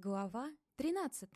Глава 13.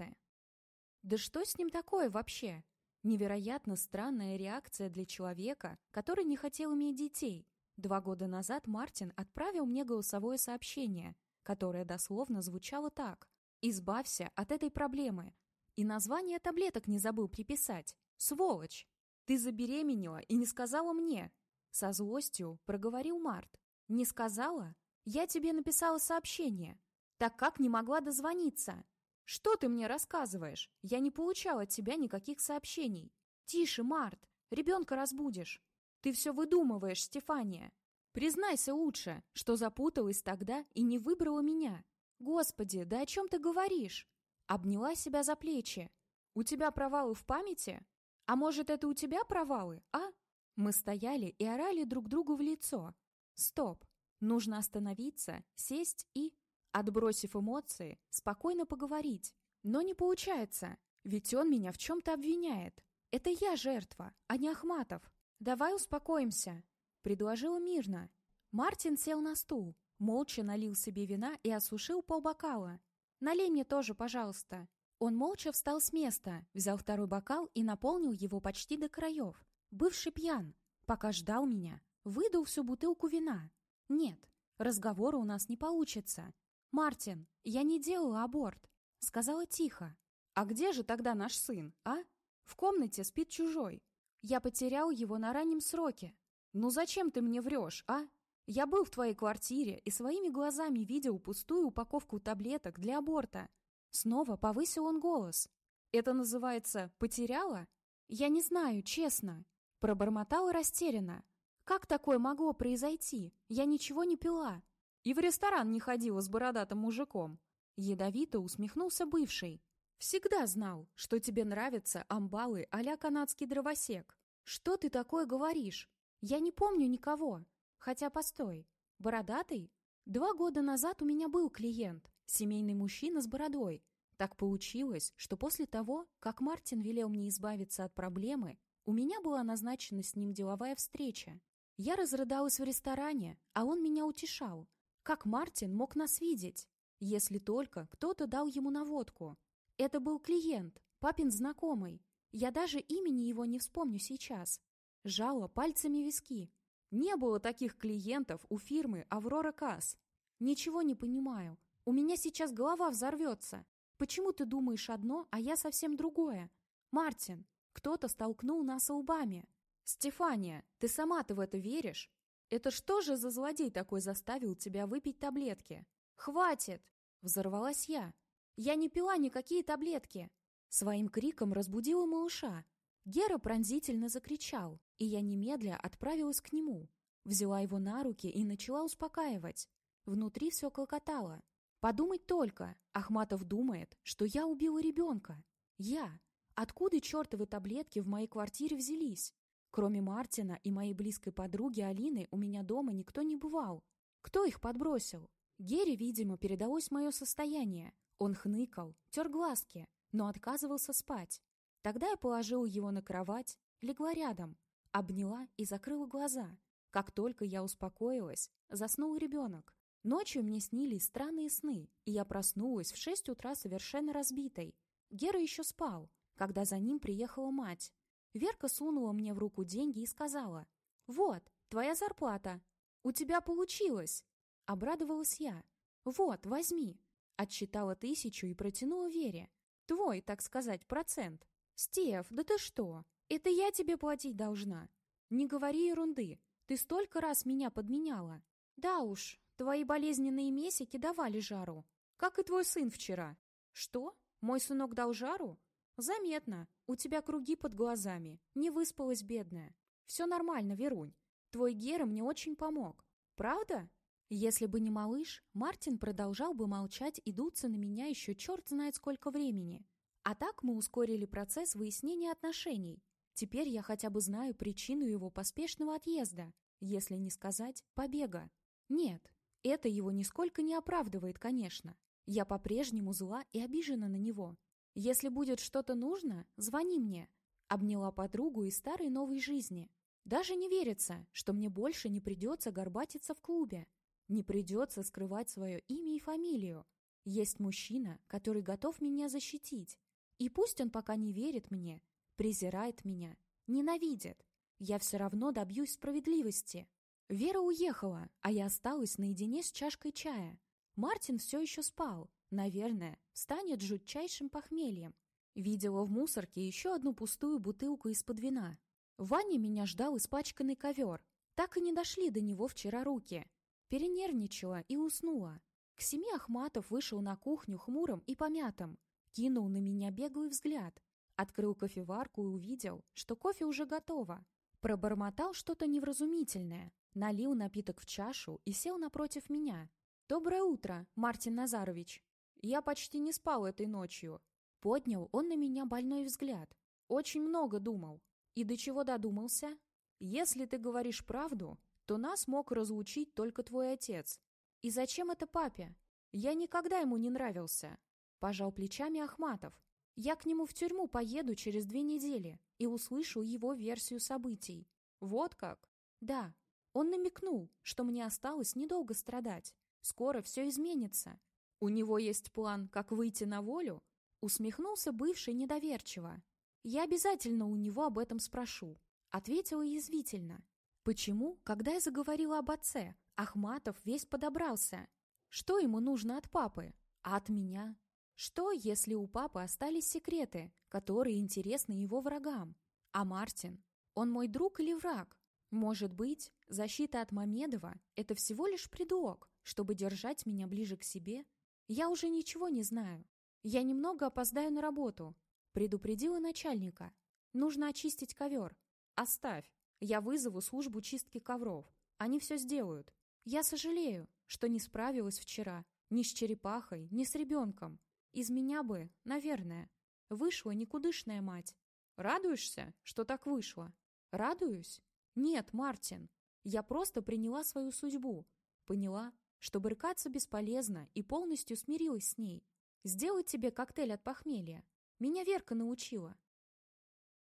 Да что с ним такое вообще? Невероятно странная реакция для человека, который не хотел иметь детей. Два года назад Мартин отправил мне голосовое сообщение, которое дословно звучало так. «Избавься от этой проблемы». И название таблеток не забыл приписать. «Сволочь! Ты забеременела и не сказала мне!» Со злостью проговорил Март. «Не сказала? Я тебе написала сообщение так как не могла дозвониться. Что ты мне рассказываешь? Я не получала от тебя никаких сообщений. Тише, Март, ребенка разбудишь. Ты все выдумываешь, Стефания. Признайся лучше, что запуталась тогда и не выбрала меня. Господи, да о чем ты говоришь? Обняла себя за плечи. У тебя провалы в памяти? А может, это у тебя провалы, а? Мы стояли и орали друг другу в лицо. Стоп. Нужно остановиться, сесть и Отбросив эмоции, спокойно поговорить. Но не получается, ведь он меня в чем-то обвиняет. Это я жертва, а не Ахматов. Давай успокоимся, предложила мирно. Мартин сел на стул, молча налил себе вина и осушил полбокала. «Налей мне тоже, пожалуйста». Он молча встал с места, взял второй бокал и наполнил его почти до краев. Бывший пьян, пока ждал меня, выдал всю бутылку вина. Нет, разговора у нас не получится. «Мартин, я не делала аборт», — сказала тихо. «А где же тогда наш сын, а? В комнате спит чужой. Я потерял его на раннем сроке. Ну зачем ты мне врешь, а? Я был в твоей квартире и своими глазами видел пустую упаковку таблеток для аборта». Снова повысил он голос. «Это называется «потеряла»?» «Я не знаю, честно». Пробормотала растерянно. «Как такое могло произойти? Я ничего не пила. И в ресторан не ходила с бородатым мужиком. Ядовито усмехнулся бывший. Всегда знал, что тебе нравятся амбалы а канадский дровосек. Что ты такое говоришь? Я не помню никого. Хотя, постой, бородатый? Два года назад у меня был клиент, семейный мужчина с бородой. Так получилось, что после того, как Мартин велел мне избавиться от проблемы, у меня была назначена с ним деловая встреча. Я разрыдалась в ресторане, а он меня утешал. Как Мартин мог нас видеть? Если только кто-то дал ему наводку. Это был клиент, папин знакомый. Я даже имени его не вспомню сейчас. Жала пальцами виски. Не было таких клиентов у фирмы «Аврора Касс». Ничего не понимаю. У меня сейчас голова взорвется. Почему ты думаешь одно, а я совсем другое? Мартин, кто-то столкнул нас лбами. Стефания, ты сама-то в это веришь? Это что же за злодей такой заставил тебя выпить таблетки? Хватит! Взорвалась я. Я не пила никакие таблетки. Своим криком разбудила малыша. Гера пронзительно закричал, и я немедля отправилась к нему. Взяла его на руки и начала успокаивать. Внутри все клокотало. Подумать только, Ахматов думает, что я убила ребенка. Я. Откуда чертовы таблетки в моей квартире взялись? Кроме Мартина и моей близкой подруги Алины у меня дома никто не бывал. Кто их подбросил? Гере, видимо, передалось мое состояние. Он хныкал, тер глазки, но отказывался спать. Тогда я положила его на кровать, легла рядом, обняла и закрыла глаза. Как только я успокоилась, заснул ребенок. Ночью мне снились странные сны, и я проснулась в шесть утра совершенно разбитой. Гера еще спал, когда за ним приехала мать. Верка сунула мне в руку деньги и сказала, «Вот, твоя зарплата. У тебя получилось!» Обрадовалась я. «Вот, возьми!» Отчитала тысячу и протянула Вере. «Твой, так сказать, процент». «Стеф, да ты что? Это я тебе платить должна!» «Не говори ерунды. Ты столько раз меня подменяла!» «Да уж, твои болезненные месяки давали жару. Как и твой сын вчера». «Что? Мой сынок дал жару?» «Заметно. У тебя круги под глазами. Не выспалась, бедная. Все нормально, Верунь. Твой Гера мне очень помог. Правда?» Если бы не малыш, Мартин продолжал бы молчать и дуться на меня еще черт знает сколько времени. А так мы ускорили процесс выяснения отношений. Теперь я хотя бы знаю причину его поспешного отъезда, если не сказать побега. Нет, это его нисколько не оправдывает, конечно. Я по-прежнему зла и обижена на него. «Если будет что-то нужно, звони мне», — обняла подругу из старой новой жизни. «Даже не верится, что мне больше не придется горбатиться в клубе, не придется скрывать свое имя и фамилию. Есть мужчина, который готов меня защитить. И пусть он пока не верит мне, презирает меня, ненавидит, я все равно добьюсь справедливости. Вера уехала, а я осталась наедине с чашкой чая. Мартин все еще спал. Наверное, станет жутчайшим похмельем. Видела в мусорке еще одну пустую бутылку из-под вина. В ванне меня ждал испачканный ковер. Так и не дошли до него вчера руки. Перенервничала и уснула. К семи Ахматов вышел на кухню хмурым и помятым. Кинул на меня беглый взгляд. Открыл кофеварку и увидел, что кофе уже готово. Пробормотал что-то невразумительное, налил напиток в чашу и сел напротив меня. «Доброе утро, Мартин Назарович!» «Я почти не спал этой ночью». Поднял он на меня больной взгляд. «Очень много думал. И до чего додумался? Если ты говоришь правду, то нас мог разлучить только твой отец. И зачем это папе? Я никогда ему не нравился». Пожал плечами Ахматов. «Я к нему в тюрьму поеду через две недели и услышу его версию событий. Вот как? Да, он намекнул, что мне осталось недолго страдать. Скоро все изменится. У него есть план, как выйти на волю? Усмехнулся бывший недоверчиво. Я обязательно у него об этом спрошу. Ответила язвительно. Почему, когда я заговорила об отце, Ахматов весь подобрался? Что ему нужно от папы? А от меня? Что, если у папы остались секреты, которые интересны его врагам? А Мартин? Он мой друг или враг? Может быть, защита от Мамедова – это всего лишь предлог, чтобы держать меня ближе к себе? Я уже ничего не знаю. Я немного опоздаю на работу. Предупредила начальника. Нужно очистить ковер. Оставь. Я вызову службу чистки ковров. Они все сделают. Я сожалею, что не справилась вчера ни с черепахой, ни с ребенком. Из меня бы, наверное, вышла никудышная мать. Радуешься, что так вышло? Радуюсь? Нет, Мартин. Я просто приняла свою судьбу. Поняла, что брыкаться бесполезно и полностью смирилась с ней. Сделать тебе коктейль от похмелья. Меня Верка научила.